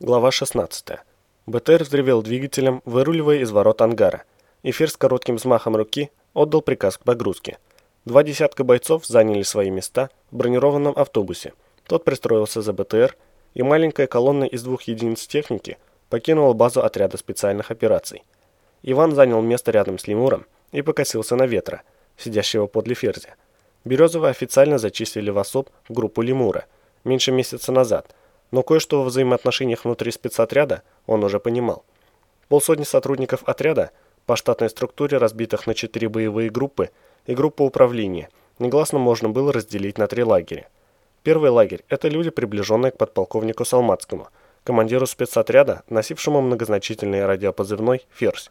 Глава 16. БТР взревел двигателем, выруливая из ворот ангара. Эфир с коротким взмахом руки отдал приказ к погрузке. Два десятка бойцов заняли свои места в бронированном автобусе. Тот пристроился за БТР, и маленькая колонна из двух единиц техники покинула базу отряда специальных операций. Иван занял место рядом с лемуром и покосился на ветра, сидящего подле ферзя. Березова официально зачислили в особ в группу лемура меньше месяца назад – но кое-что во взаимоотношениях внутри спецотряда он уже понимал. Полсотни сотрудников отряда по штатной структуре, разбитых на четыре боевые группы и группу управления, негласно можно было разделить на три лагеря. Первый лагерь – это люди, приближенные к подполковнику Салмацкому, командиру спецотряда, носившему многозначительный радиопозывной «Ферзь».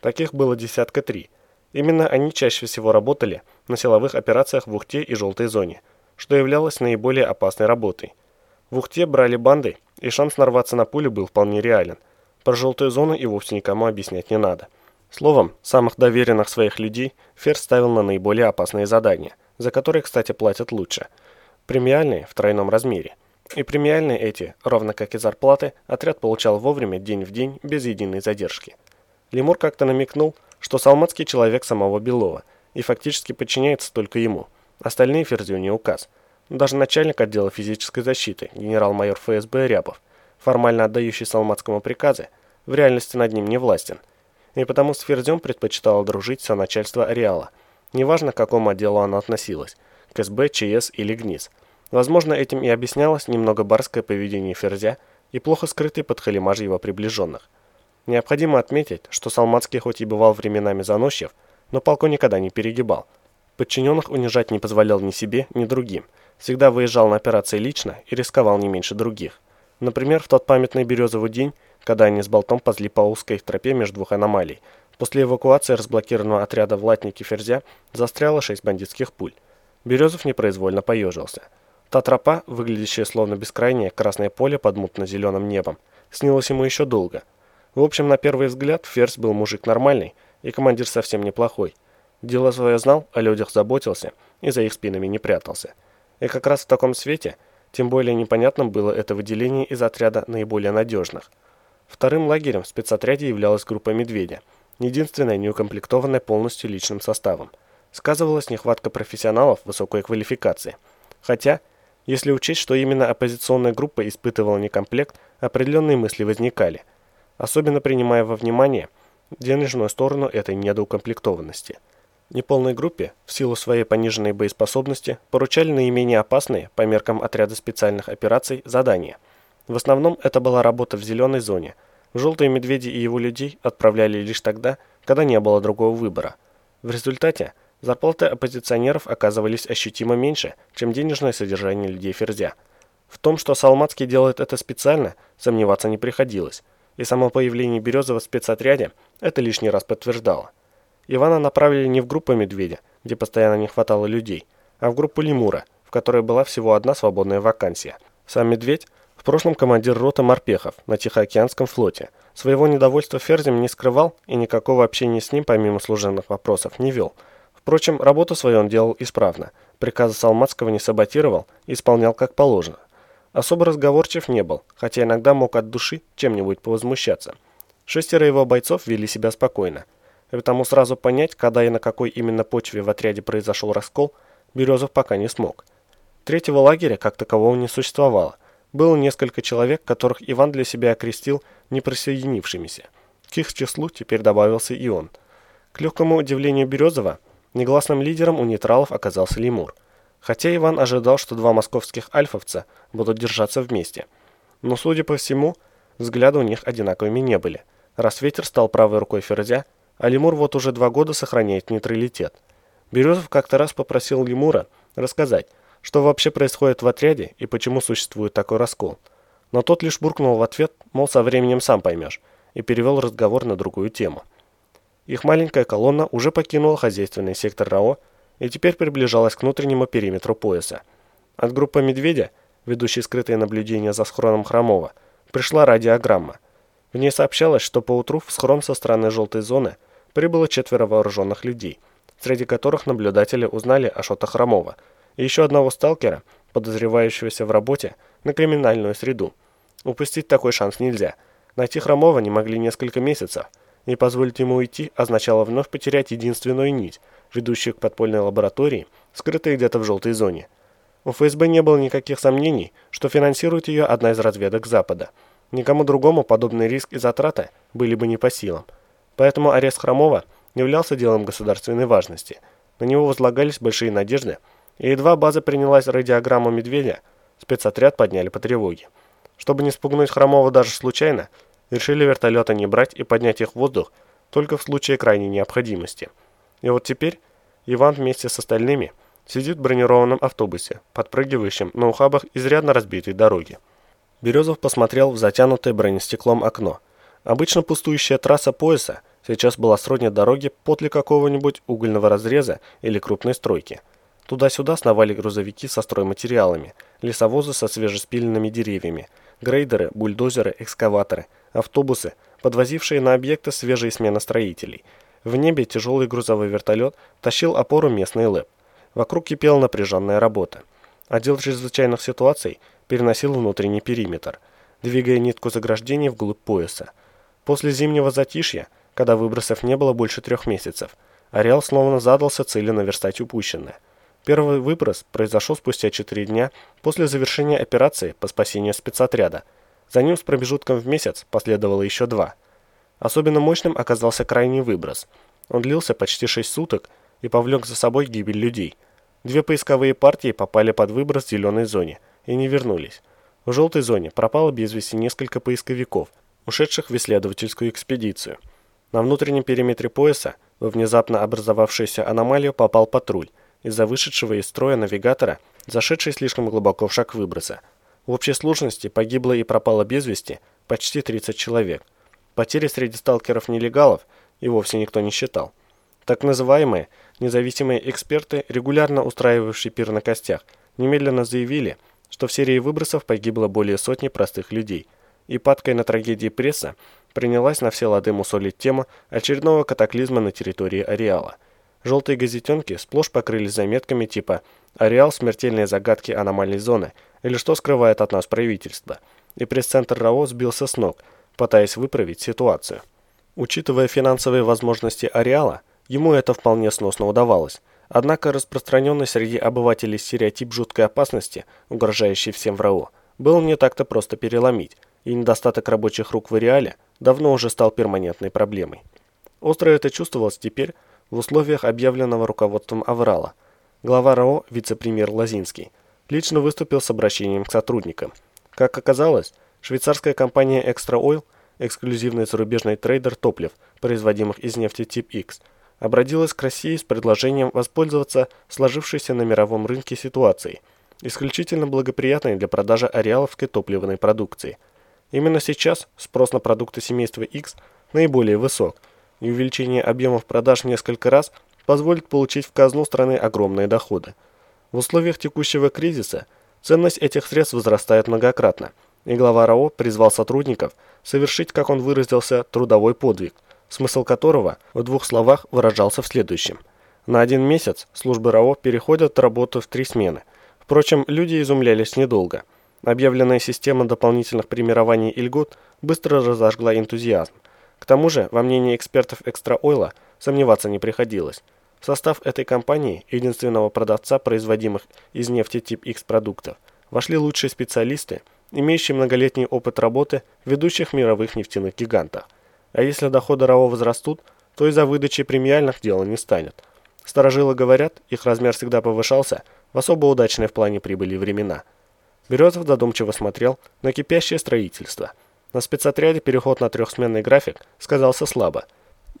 Таких было десятка три. Именно они чаще всего работали на силовых операциях в Ухте и Желтой зоне, что являлось наиболее опасной работой – в Ухте брали банды, и шанс нарваться на пулю был вполне реален. Про желтую зону и вовсе никому объяснять не надо. Словом, самых доверенных своих людей Ферзь ставил на наиболее опасные задания, за которые, кстати, платят лучше. Премиальные в тройном размере. И премиальные эти, ровно как и зарплаты, отряд получал вовремя, день в день, без единой задержки. Лемур как-то намекнул, что Салматский человек самого Белова и фактически подчиняется только ему. Остальные Ферзю не указ – даже начальник отдела физической защиты, генерал-майор ФСБ Рябов, формально отдающий Салматскому приказы, в реальности над ним не властен. И потому с Ферзем предпочитало дружить все начальство Ареала. Неважно, к какому отделу оно относилось – к СБ, ЧС или ГНИС. Возможно, этим и объяснялось немного барское поведение Ферзя и плохо скрытый подхалимаж его приближенных. Необходимо отметить, что Салматский хоть и бывал временами заносчив, но палку никогда не перегибал. Подчиненных унижать не позволял ни себе, ни другим – Всегда выезжал на операции лично и рисковал не меньше других. Например, в тот памятный березовый день, когда они с болтом позли по узкой тропе между двух аномалий. После эвакуации разблокированного отряда в латнике Ферзя застряло шесть бандитских пуль. Березов непроизвольно поежился. Та тропа, выглядящая словно бескрайнее красное поле под мутно-зеленым небом, снилась ему еще долго. В общем, на первый взгляд, Ферзь был мужик нормальный и командир совсем неплохой. Дело свое знал, о людях заботился и за их спинами не прятался. И как раз в таком свете, тем более непонятным было это выделение из отряда наиболее надежных. Вторым лагерем в спецотряде являлась группа «Медведя», единственная неукомплектованная полностью личным составом. Сказывалась нехватка профессионалов высокой квалификации. Хотя, если учесть, что именно оппозиционная группа испытывала некомплект, определенные мысли возникали, особенно принимая во внимание денежную сторону этой недоукомплектованности – Неполной группе, в силу своей пониженной боеспособности, поручали наименее опасные, по меркам отряда специальных операций, задания. В основном это была работа в зеленой зоне. Желтые медведи и его людей отправляли лишь тогда, когда не было другого выбора. В результате зарплаты оппозиционеров оказывались ощутимо меньше, чем денежное содержание людей Ферзя. В том, что Салмацкий делает это специально, сомневаться не приходилось, и само появление Березова в спецотряде это лишний раз подтверждало. Ивана направили не в группу «Медведя», где постоянно не хватало людей, а в группу «Лемура», в которой была всего одна свободная вакансия. Сам «Медведь» в прошлом командир роты морпехов на Тихоокеанском флоте. Своего недовольства Ферзем не скрывал и никакого общения с ним, помимо служебных вопросов, не вел. Впрочем, работу свою он делал исправно. Приказы Салматского не саботировал и исполнял как положено. Особо разговорчив не был, хотя иногда мог от души чем-нибудь повозмущаться. Шестеро его бойцов вели себя спокойно потому сразу понять, когда и на какой именно почве в отряде произошел раскол, Березов пока не смог. Третьего лагеря, как такового, не существовало. Было несколько человек, которых Иван для себя окрестил неприсоединившимися. К их числу теперь добавился и он. К легкому удивлению Березова, негласным лидером у нейтралов оказался Лемур. Хотя Иван ожидал, что два московских альфовца будут держаться вместе. Но, судя по всему, взгляды у них одинаковыми не были. Раз ветер стал правой рукой Ферзя, а лемур вот уже два года сохраняет нейтралитет. Березов как-то раз попросил лемура рассказать, что вообще происходит в отряде и почему существует такой раскол. Но тот лишь буркнул в ответ, мол, со временем сам поймешь, и перевел разговор на другую тему. Их маленькая колонна уже покинула хозяйственный сектор РАО и теперь приближалась к внутреннему периметру пояса. От группы «Медведя», ведущей скрытые наблюдения за схроном Хромова, пришла радиограмма. В ней сообщалось, что поутру в схрон со стороны желтой зоны прибыло четверо вооруженных людей, среди которых наблюдатели узнали Ашота Хромова и еще одного сталкера, подозревающегося в работе на криминальную среду. Упустить такой шанс нельзя. Найти Хромова не могли несколько месяцев, и позволить ему уйти означало вновь потерять единственную нить, ведущую к подпольной лаборатории, скрытой где-то в желтой зоне. У ФСБ не было никаких сомнений, что финансирует ее одна из разведок Запада. Никому другому подобный риск и затраты были бы не по силам. Поэтому арест Хромова являлся делом государственной важности. На него возлагались большие надежды, и едва база принялась радиограмму «Медведя», спецотряд подняли по тревоге. Чтобы не спугнуть Хромова даже случайно, решили вертолеты не брать и поднять их в воздух только в случае крайней необходимости. И вот теперь Иван вместе с остальными сидит в бронированном автобусе, подпрыгивающем на ухабах изрядно разбитой дороги. Березов посмотрел в затянутое бронестеклом окно. Обычно пустующая трасса пояса сейчас была сродни дороги подле какого-нибудь угольного разреза или крупной стройки. Туда-сюда сновали грузовики со стройматериалами, лесовозы со свежеспиленными деревьями, грейдеры, бульдозеры, экскаваторы, автобусы, подвозившие на объекты свежие смены строителей. В небе тяжелый грузовой вертолет тащил опору местный ЛЭП. Вокруг кипела напряженная работа. Отдел чрезвычайных ситуаций переносил внутренний периметр, двигая нитку заграждений вглубь пояса. После зимнего затишья, когда выбросов не было больше трех месяцев, Ареал словно задался целью наверстать упущенное. Первый выброс произошел спустя 4 дня после завершения операции по спасению спецотряда. За ним с промежутком в месяц последовало еще два. Особенно мощным оказался крайний выброс. Он длился почти 6 суток и повлек за собой гибель людей. Две поисковые партии попали под выброс в зеленой зоне и не вернулись. В желтой зоне пропало без вести несколько поисковиков, ушедших в исследовательскую экспедицию. На внутреннем периметре пояса во внезапно образовавшуюся аномалию попал патруль, из-за вышедшего из строя навигатора, зашедший слишком глубоко в шаг выброса. В общей сложности погибло и пропало без вести почти 30 человек. Потери среди сталкеров-нелегалов и вовсе никто не считал. Так называемые независимые эксперты, регулярно устраивавшие пир на костях, немедленно заявили, что в серии выбросов погибло более сотни простых людей. И падкой на трагедии пресса принялась на все лады мусолить тему очередного катаклизма на территории ареала – Желтые газетенки сплошь покрылись заметками типа «Ареал. Смертельные загадки аномальной зоны» или «Что скрывает от нас правительство?» И пресс-центр РАО сбился с ног, пытаясь выправить ситуацию. Учитывая финансовые возможности ареала, ему это вполне сносно удавалось. Однако распространенный среди обывателей стереотип жуткой опасности, угрожающий всем в РАО, был не так-то просто переломить, и недостаток рабочих рук в ареале давно уже стал перманентной проблемой. Остро это чувствовалось теперь, в условиях объявленного руководством Аврала. Глава РАО, вице-премьер Лазинский, лично выступил с обращением к сотрудникам. Как оказалось, швейцарская компания Extra Oil, эксклюзивный зарубежный трейдер топлив, производимых из нефти тип X, обратилась к России с предложением воспользоваться сложившейся на мировом рынке ситуацией, исключительно благоприятной для продажи ареаловской топливной продукции. Именно сейчас спрос на продукты семейства X наиболее высок – и увеличение объемов продаж несколько раз позволит получить в казну страны огромные доходы. В условиях текущего кризиса ценность этих средств возрастает многократно, и глава РАО призвал сотрудников совершить, как он выразился, трудовой подвиг, смысл которого в двух словах выражался в следующем. На один месяц службы РАО переходят работу в три смены. Впрочем, люди изумлялись недолго. Объявленная система дополнительных премирований и льгот быстро разожгла энтузиазм. К тому же, во мнении экспертов Экстра Ойла сомневаться не приходилось. В состав этой компании, единственного продавца производимых из нефти тип X продуктов, вошли лучшие специалисты, имеющие многолетний опыт работы в ведущих мировых нефтяных гигантах. А если доходы РАО возрастут, то из-за выдачи премиальных дела не станет. Старожилы говорят, их размер всегда повышался в особо удачные в плане прибыли времена. Березов задумчиво смотрел на кипящее строительство – на спецотряде переход на трехсменный график сказался слабо.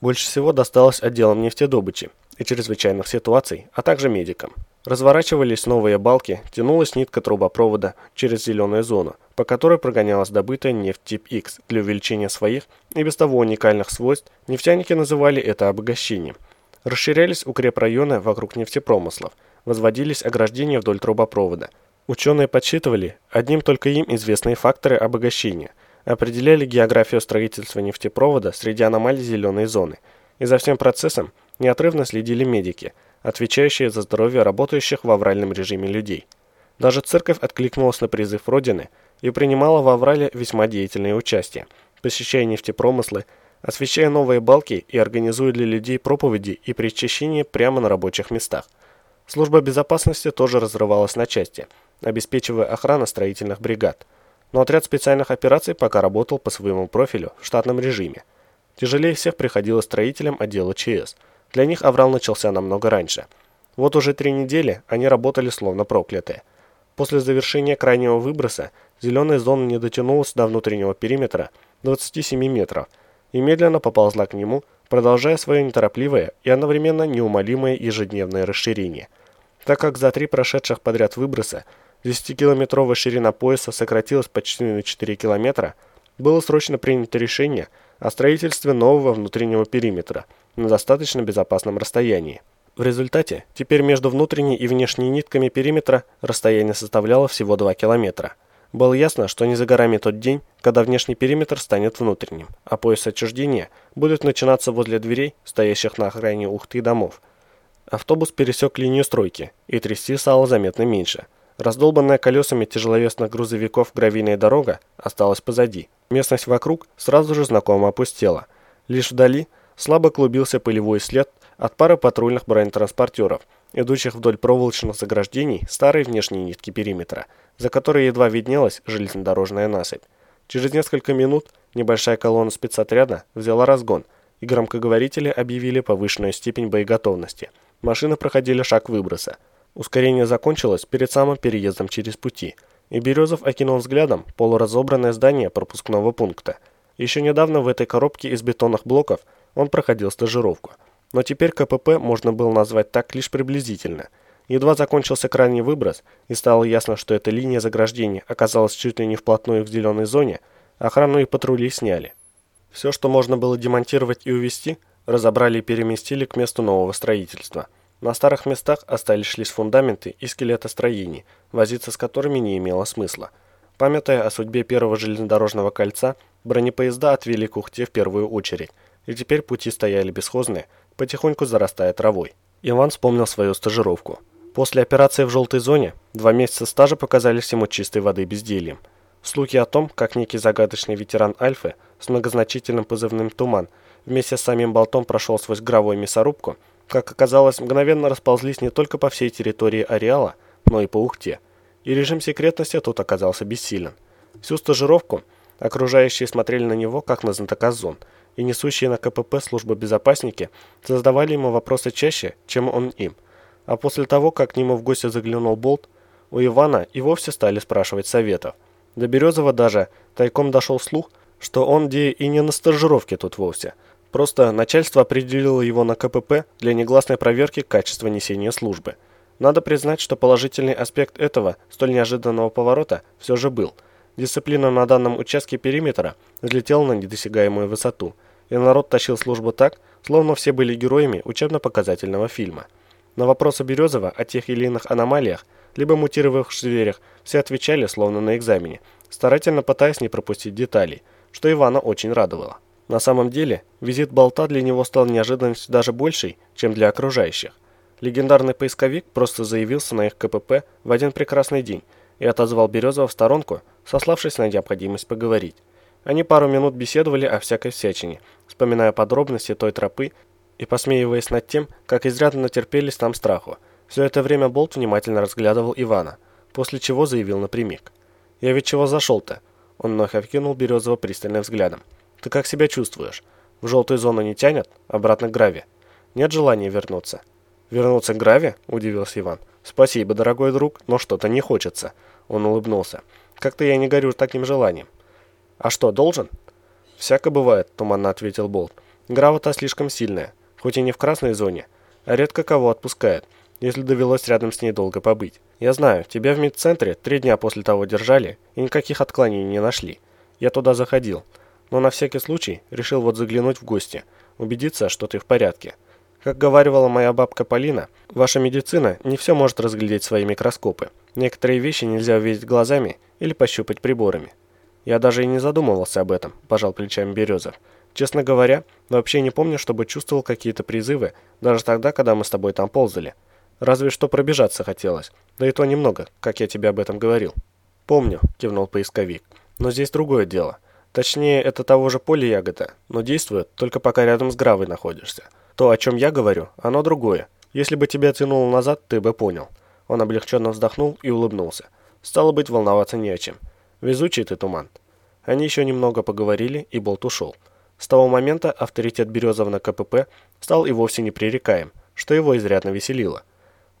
Больше всего досталось отделам нефтедобычи и чрезвычайных ситуаций, а также медикам. Разворачивались новые балки, тянулась нитка трубопровода через зеленую зону, по которой прогонялась добытая нефть тип X. Для увеличения своих и без того уникальных свойств нефтяники называли это обогащением. Расширялись укрепрайоны вокруг нефтепромыслов, возводились ограждения вдоль трубопровода. Ученые подсчитывали одним только им известные факторы обогащения – определяли географию строительства нефтепровода среди аномалий зеленой зоны, и за всем процессом неотрывно следили медики, отвечающие за здоровье работающих в авральном режиме людей. Даже церковь откликнулась на призыв Родины и принимала в Аврале весьма деятельное участие, посещая нефтепромыслы, освещая новые балки и организуя для людей проповеди и причащение прямо на рабочих местах. Служба безопасности тоже разрывалась на части, обеспечивая охрану строительных бригад. Но отряд специальных операций пока работал по своему профилю в штатном режиме. Тяжелее всех приходилось строителям отдела ЧС. Для них аврал начался намного раньше. Вот уже три недели они работали словно проклятые. После завершения крайнего выброса зеленая зона не дотянулась до внутреннего периметра 27 метров и медленно поползла к нему, продолжая свое неторопливое и одновременно неумолимое ежедневное расширение. Так как за три прошедших подряд выброса 10-километровая ширина пояса сократилась почти на 4 километра, было срочно принято решение о строительстве нового внутреннего периметра на достаточно безопасном расстоянии. В результате теперь между внутренней и внешней нитками периметра расстояние составляло всего 2 километра. Было ясно, что не за горами тот день, когда внешний периметр станет внутренним, а пояс отчуждения будет начинаться возле дверей, стоящих на окраине Ухты домов. Автобус пересек линию стройки, и трясти стало заметно меньше. Раздолбанная колесами тяжеловесных грузовиков гравийная дорога осталась позади. Местность вокруг сразу же знакомо опустела. Лишь вдали слабо клубился пылевой след от пары патрульных бронетранспортеров, идущих вдоль проволочных заграждений старой внешней нитки периметра – за которой едва виднелась железнодорожная насыпь. Через несколько минут небольшая колонна спецотряда взяла разгон, и громкоговорители объявили повышенную степень боеготовности. Машины проходили шаг выброса. Ускорение закончилось перед самым переездом через пути, и Березов окинул взглядом полуразобранное здание пропускного пункта. Еще недавно в этой коробке из бетонных блоков он проходил стажировку, но теперь КПП можно было назвать так лишь приблизительно – Едва закончился крайний выброс, и стало ясно, что эта линия заграждения оказалась чуть ли не вплотную в зеленой зоне, охрану и патрули сняли. Все, что можно было демонтировать и увезти, разобрали и переместили к месту нового строительства. На старых местах остались лишь фундаменты и скелеты строений, возиться с которыми не имело смысла. Памятая о судьбе первого железнодорожного кольца, бронепоезда отвели к Ухте в первую очередь, и теперь пути стояли бесхозные, потихоньку зарастая травой. Иван вспомнил свою стажировку. После операции в желтой зоне два месяца стажа показались ему чистой воды бездельем. Слухи о том, как некий загадочный ветеран Альфы с многозначительным позывным «Туман» вместе с самим болтом прошел сквозь гровую мясорубку, как оказалось, мгновенно расползлись не только по всей территории ареала, но и по Ухте. И режим секретности тут оказался бессилен. Всю стажировку окружающие смотрели на него, как на знатока зон, и несущие на КПП службы безопасники задавали ему вопросы чаще, чем он им. А после того, как к нему в гости заглянул Болт, у Ивана и вовсе стали спрашивать советов. До Березова даже тайком дошел слух, что он где и не на стажировке тут вовсе. Просто начальство определило его на КПП для негласной проверки качества несения службы. Надо признать, что положительный аспект этого столь неожиданного поворота все же был. Дисциплина на данном участке периметра взлетела на недосягаемую высоту, и народ тащил службу так, словно все были героями учебно-показательного фильма. На вопросы Березова о тех или иных аномалиях, либо мутировавших зверях, все отвечали словно на экзамене, старательно пытаясь не пропустить деталей, что Ивана очень радовало. На самом деле, визит Болта для него стал неожиданностью даже большей, чем для окружающих. Легендарный поисковик просто заявился на их КПП в один прекрасный день и отозвал Березова в сторонку, сославшись на необходимость поговорить. Они пару минут беседовали о всякой всячине, вспоминая подробности той тропы и посмеиваясь над тем, как изрядно натерпелись там страху. Все это время Болт внимательно разглядывал Ивана, после чего заявил напрямик. «Я ведь чего зашел-то?» Он вновь окинул Березова пристальным взглядом. «Ты как себя чувствуешь? В желтую зону не тянет? Обратно к Граве? Нет желания вернуться?» «Вернуться к Граве?» – удивился Иван. «Спасибо, дорогой друг, но что-то не хочется». Он улыбнулся. «Как-то я не горю таким желанием». «А что, должен?» «Всяко бывает», – туманно ответил Болт. «Грава-то слишком сильная хоть и не в красной зоне, а редко кого отпускает, если довелось рядом с ней долго побыть. Я знаю, тебя в медцентре три дня после того держали и никаких отклонений не нашли. Я туда заходил, но на всякий случай решил вот заглянуть в гости, убедиться, что ты в порядке. Как говаривала моя бабка Полина, ваша медицина не все может разглядеть свои микроскопы. Некоторые вещи нельзя увидеть глазами или пощупать приборами. Я даже и не задумывался об этом, пожал плечами Березов. Честно говоря, вообще не помню, чтобы чувствовал какие-то призывы, даже тогда, когда мы с тобой там ползали. Разве что пробежаться хотелось, да и то немного, как я тебе об этом говорил. «Помню», — кивнул поисковик. «Но здесь другое дело. Точнее, это того же поля ягода, но действует только пока рядом с Гравой находишься. То, о чем я говорю, оно другое. Если бы тебя тянуло назад, ты бы понял». Он облегченно вздохнул и улыбнулся. Стало быть, волноваться не о чем. Везучий ты, Туман. Они еще немного поговорили, и Болт ушел. С того момента авторитет Березова на КПП стал и вовсе непререкаем, что его изрядно веселило.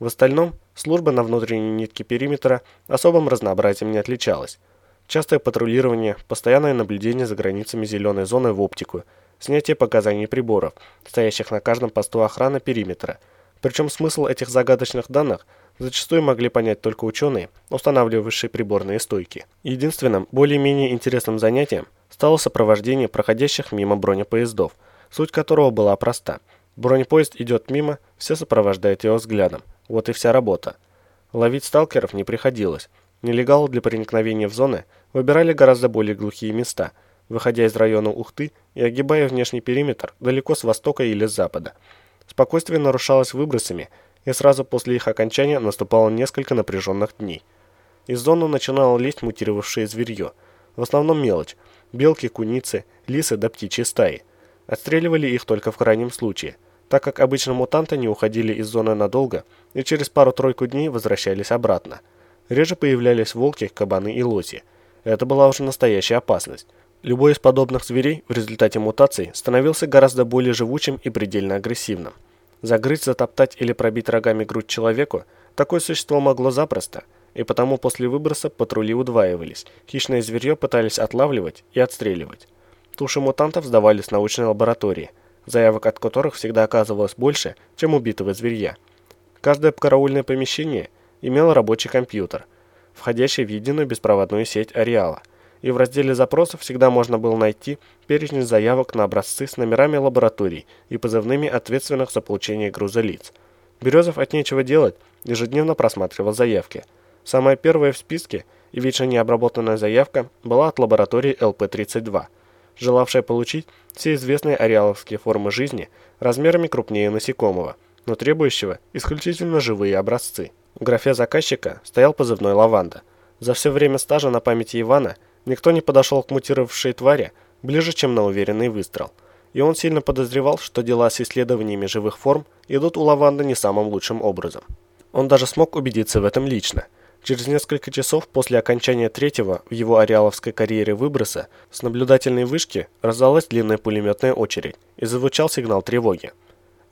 В остальном, служба на внутренней нитке периметра особым разнообразием не отличалась. Частое патрулирование, постоянное наблюдение за границами зеленой зоны в оптику, снятие показаний приборов, стоящих на каждом посту охраны периметра. Причем смысл этих загадочных данных зачастую могли понять только ученые, устанавливавшие приборные стойки. Единственным, более-менее интересным занятием стало сопровождение проходящих мимо бронепоездов, суть которого была проста. Бронепоезд идет мимо, все сопровождают его взглядом. Вот и вся работа. Ловить сталкеров не приходилось. Нелегалы для проникновения в зоны выбирали гораздо более глухие места, выходя из района Ухты и огибая внешний периметр далеко с востока или с запада. Спокойствие нарушалось выбросами, и сразу после их окончания наступало несколько напряженных дней. Из зоны начинало лезть мутировавшее зверье, в основном мелочь, белки, куницы, лисы да птичьи стаи. Отстреливали их только в крайнем случае – так как обычно мутанты не уходили из зоны надолго и через пару-тройку дней возвращались обратно. Реже появлялись волки, кабаны и лоси. Это была уже настоящая опасность. Любой из подобных зверей в результате мутаций становился гораздо более живучим и предельно агрессивным. Загрызть, затоптать или пробить рогами грудь человеку такое существо могло запросто, и потому после выброса патрули удваивались, хищное зверье пытались отлавливать и отстреливать. Туши мутантов сдавались в научной лаборатории – заявок от которых всегда оказывалось больше, чем убитого зверья. Каждое караульное помещение имело рабочий компьютер, входящий в единую беспроводную сеть Ареала, и в разделе запросов всегда можно было найти перечень заявок на образцы с номерами лабораторий и позывными ответственных за получение груза лиц. Березов от нечего делать ежедневно просматривал заявки. Самая первая в списке и вечно необработанная заявка была от лаборатории ЛП-32 – желавшая получить все известные ареаловские формы жизни размерами крупнее насекомого, но требующего исключительно живые образцы. В графе заказчика стоял позывной «Лаванда». За все время стажа на памяти Ивана никто не подошел к мутировавшей твари ближе, чем на уверенный выстрел. И он сильно подозревал, что дела с исследованиями живых форм идут у Лаванда не самым лучшим образом. Он даже смог убедиться в этом лично – Через несколько часов после окончания третьего в его ареаловской карьере выброса с наблюдательной вышки раздалась длинная пулеметная очередь и звучал сигнал тревоги.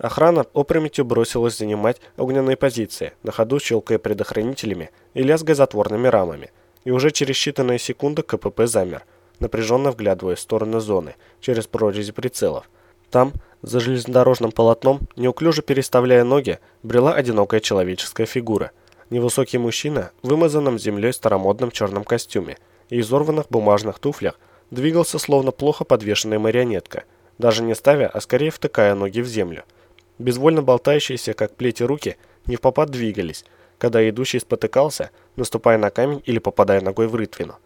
Охрана опрометью бросилась занимать огненные позиции, на ходу щелкая предохранителями и лязгая затворными рамами. И уже через считанные секунды КПП замер, напряженно вглядываясь в стороны зоны, через прорези прицелов. Там, за железнодорожным полотном, неуклюже переставляя ноги, брела одинокая человеческая фигура – Невысокий мужчина вымазанном землей старомодном черном костюме и изорванных бумажных туфлях двигался словно плохо подвешенная марионетка, даже не ставя, а скорее втыкая ноги в землю. Безвольно болтающиеся, как плети руки, не в попад двигались, когда идущий спотыкался, наступая на камень или попадая ногой в рытвину.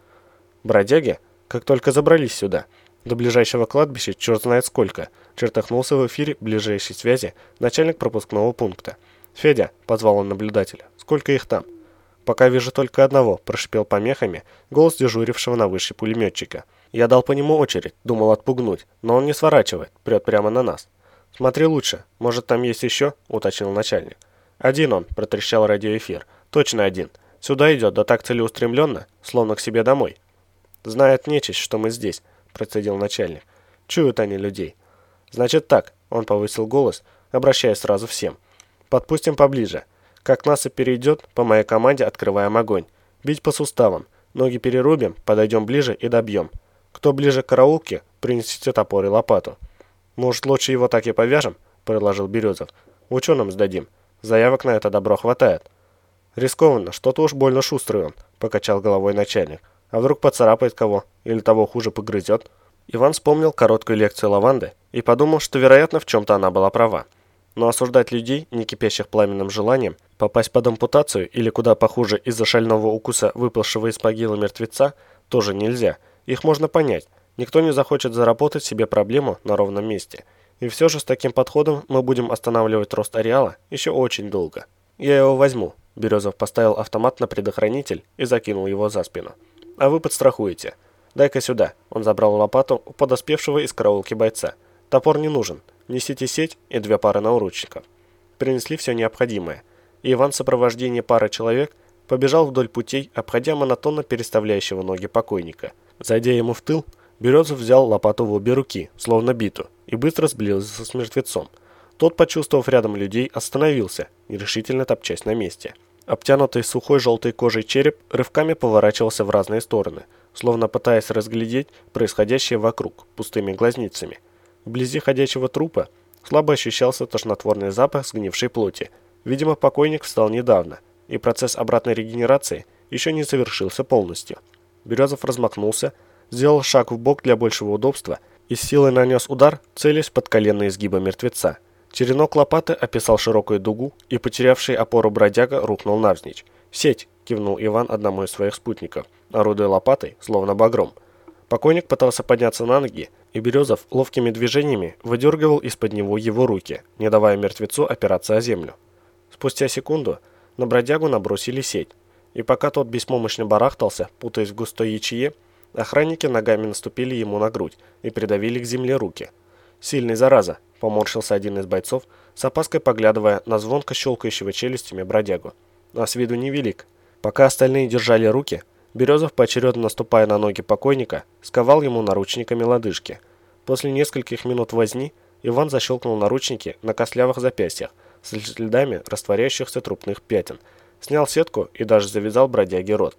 Бродяги, как только забрались сюда, до ближайшего кладбища черт знает сколько, чертахнулся в эфире ближайшей связи начальник пропускного пункта. «Федя», — позвал он наблюдателя, — «сколько их там?» «Пока вижу только одного», — прошипел помехами голос дежурившего на вышке пулеметчика. Я дал по нему очередь, думал отпугнуть, но он не сворачивает, прет прямо на нас. «Смотри лучше, может там есть еще?» — уточнил начальник. «Один он», — протрещал радиоэфир. «Точно один. Сюда идет, да так целеустремленно, словно к себе домой». «Знает нечисть, что мы здесь», — процедил начальник. «Чуют они людей». «Значит так», — он повысил голос, обращаясь сразу всем. Подпустим поближе. Как нас и перейдет, по моей команде открываем огонь. Бить по суставам. Ноги перерубим, подойдем ближе и добьем. Кто ближе к караулке, принесите топор и лопату. Может, лучше его так и повяжем? Предложил Березов. Ученым сдадим. Заявок на это добро хватает. Рискованно, что-то уж больно шустрый он, покачал головой начальник. А вдруг поцарапает кого? Или того хуже погрызет? Иван вспомнил короткую лекцию Лаванды и подумал, что, вероятно, в чем-то она была права. Но осуждать людей, не кипящих пламенным желанием, попасть под ампутацию или куда похуже из-за шального укуса выпавшего из могилы мертвеца, тоже нельзя. Их можно понять. Никто не захочет заработать себе проблему на ровном месте. И все же с таким подходом мы будем останавливать рост ареала еще очень долго. «Я его возьму». Березов поставил автомат на предохранитель и закинул его за спину. «А вы подстрахуете. Дай-ка сюда». Он забрал лопату у подоспевшего из караулки бойца. «Топор не нужен. Несите сеть и две пары науручников». Принесли все необходимое. И Иван в сопровождении пары человек побежал вдоль путей, обходя монотонно переставляющего ноги покойника. Зайдя ему в тыл, Березов взял лопату в обе руки, словно биту, и быстро сблизился с мертвецом. Тот, почувствовав рядом людей, остановился, нерешительно топчась на месте. Обтянутый сухой желтой кожей череп рывками поворачивался в разные стороны, словно пытаясь разглядеть происходящее вокруг пустыми глазницами. Вблизи ходячего трупа слабо ощущался тошнотворный запах сгнившей плоти. Видимо, покойник встал недавно, и процесс обратной регенерации еще не завершился полностью. Березов размахнулся, сделал шаг в бок для большего удобства и с силой нанес удар, целясь под коленные изгиба мертвеца. Черенок лопаты описал широкую дугу, и потерявший опору бродяга рухнул навзничь. «Сеть!» – кивнул Иван одному из своих спутников, орудуя лопатой, словно багром. Покойник пытался подняться на ноги, и Березов ловкими движениями выдергивал из-под него его руки, не давая мертвецу опираться о землю. Спустя секунду на бродягу набросили сеть, и пока тот беспомощно барахтался, путаясь в густой ячее, охранники ногами наступили ему на грудь и придавили к земле руки. «Сильный, зараза!» – поморщился один из бойцов, с опаской поглядывая на звонко щелкающего челюстями бродягу. А с виду невелик. Пока остальные держали руки, Березов, поочередно наступая на ноги покойника, сковал ему наручниками лодыжки. После нескольких минут возни Иван защелкнул наручники на костлявых запястьях с следами растворяющихся трупных пятен – Снял сетку и даже завязал бродяге рот.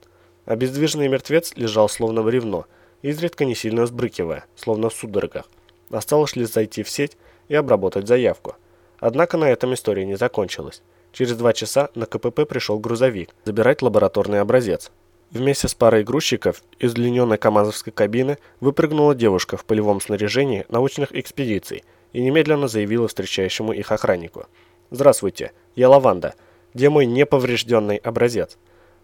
Обездвиженный мертвец лежал словно в ревно, изредка не сильно взбрыкивая, словно в судорогах. Осталось лишь зайти в сеть и обработать заявку. Однако на этом история не закончилась. Через два часа на КПП пришел грузовик забирать лабораторный образец. Вместе с парой грузчиков из длинненной камазовской кабины выпрыгнула девушка в полевом снаряжении научных экспедиций и немедленно заявила встречающему их охраннику. «Здравствуйте, я Лаванда. Где мой неповрежденный образец?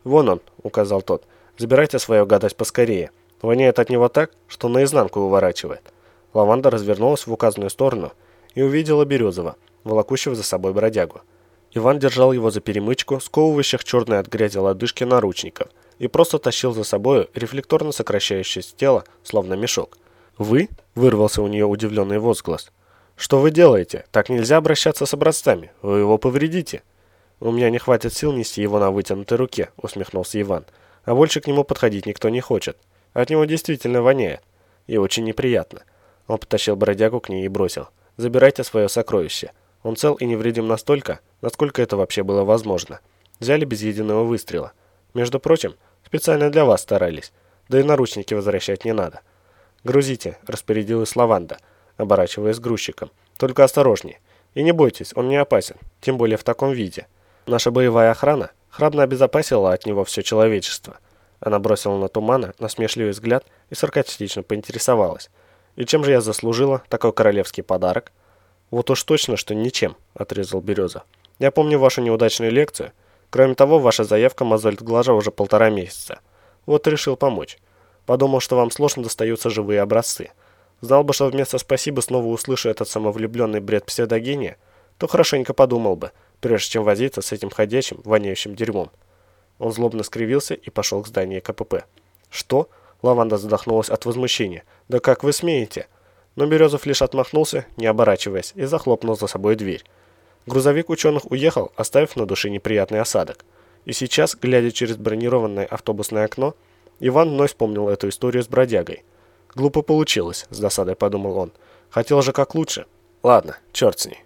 Вон он, указал тот. Забирайте свою гадость поскорее. Воняет от него так, что наизнанку уворачивает. Лаванда развернулась в указанную сторону и увидела Березова, волокущего за собой бродягу. Иван держал его за перемычку, сковывающих черные от грязи лодыжки наручников, и просто тащил за собой рефлекторно сокращающееся тело, словно мешок. «Вы?» – вырвался у нее удивленный возглас. «Что вы делаете? Так нельзя обращаться с образцами. Вы его повредите». «У меня не хватит сил нести его на вытянутой руке», — усмехнулся Иван. «А больше к нему подходить никто не хочет. От него действительно воняет. И очень неприятно». Он потащил бродягу к ней и бросил. «Забирайте свое сокровище. Он цел и невредим настолько, насколько это вообще было возможно. Взяли без единого выстрела. Между прочим, специально для вас старались. Да и наручники возвращать не надо». «Грузите», — распорядилась Лаванда, оборачиваясь грузчиком. «Только осторожнее. И не бойтесь, он не опасен, тем более в таком виде». Наша боевая охрана храбно обезопасила от него все человечество. Она бросила на Тумана насмешливый взгляд и саркастично поинтересовалась. «И чем же я заслужила такой королевский подарок?» «Вот уж точно, что ничем», — отрезал Береза. «Я помню вашу неудачную лекцию. Кроме того, ваша заявка мозолит глаза уже полтора месяца. Вот решил помочь. Подумал, что вам сложно достаются живые образцы. Знал бы, что вместо «спасибо» снова услышу этот самовлюбленный бред псевдогения, то хорошенько подумал бы, прежде чем возиться с этим ходячим, воняющим дерьмом. Он злобно скривился и пошел к зданию КПП. «Что?» Лаванда задохнулась от возмущения. «Да как вы смеете?» Но Березов лишь отмахнулся, не оборачиваясь, и захлопнул за собой дверь. Грузовик ученых уехал, оставив на душе неприятный осадок. И сейчас, глядя через бронированное автобусное окно, Иван вновь вспомнил эту историю с бродягой. «Глупо получилось», — с досадой подумал он. «Хотел же как лучше. Ладно, черт с ней».